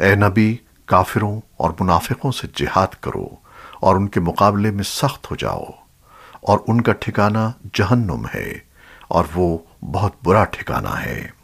اے نبی، کافروں اور منافقوں سے جہاد کرو اور ان کے مقابلے میں سخت ہو جاؤ اور ان کا ٹھکانہ جہنم ہے اور وہ بہت برا ٹھکانہ ہے۔